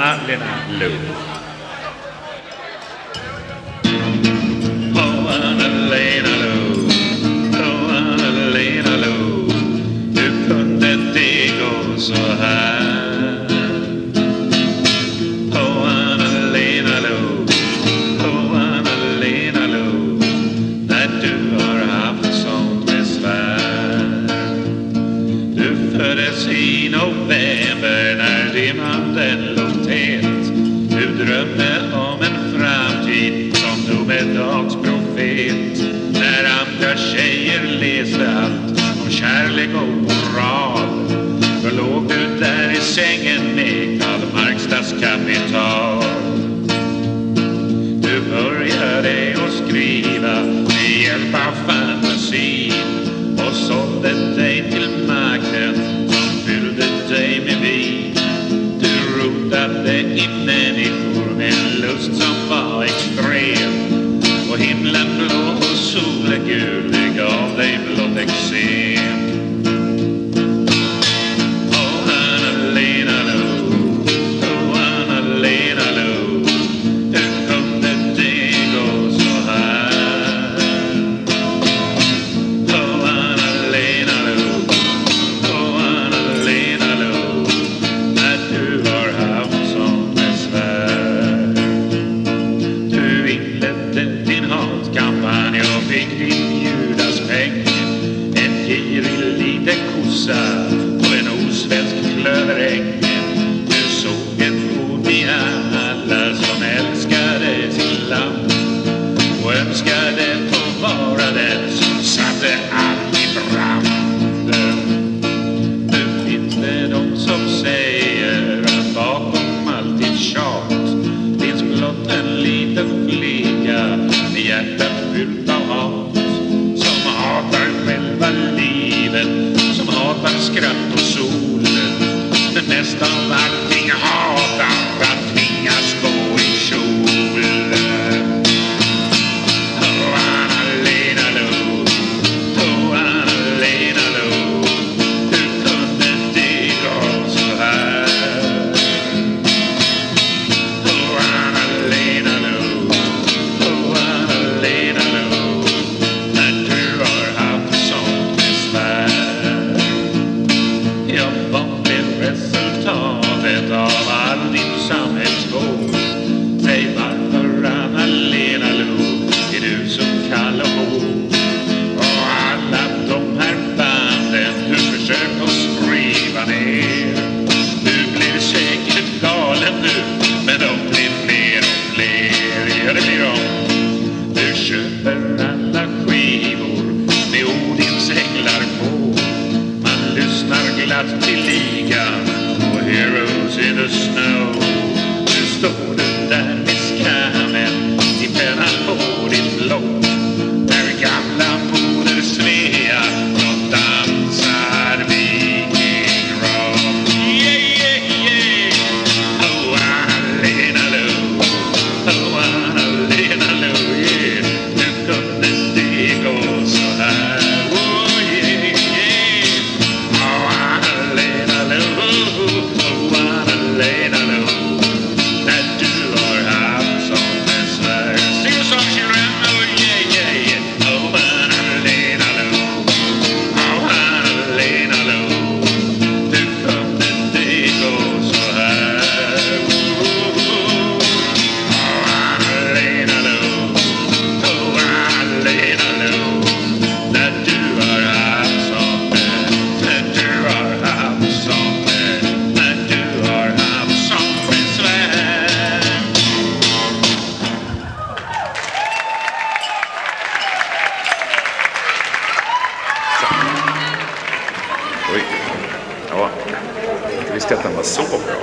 Anna-Lena Lund. Anna-Lena Lund, Anna-Lena Lund, hur kunde det gå så här? Unga tjejer läser allt om kärlek och moral. För låg du där i sängen med Karl Markstads kapital Gud, lägg av dig blott eksem rosa på en osvensk klöveräng Stop. att bli sustentação popular.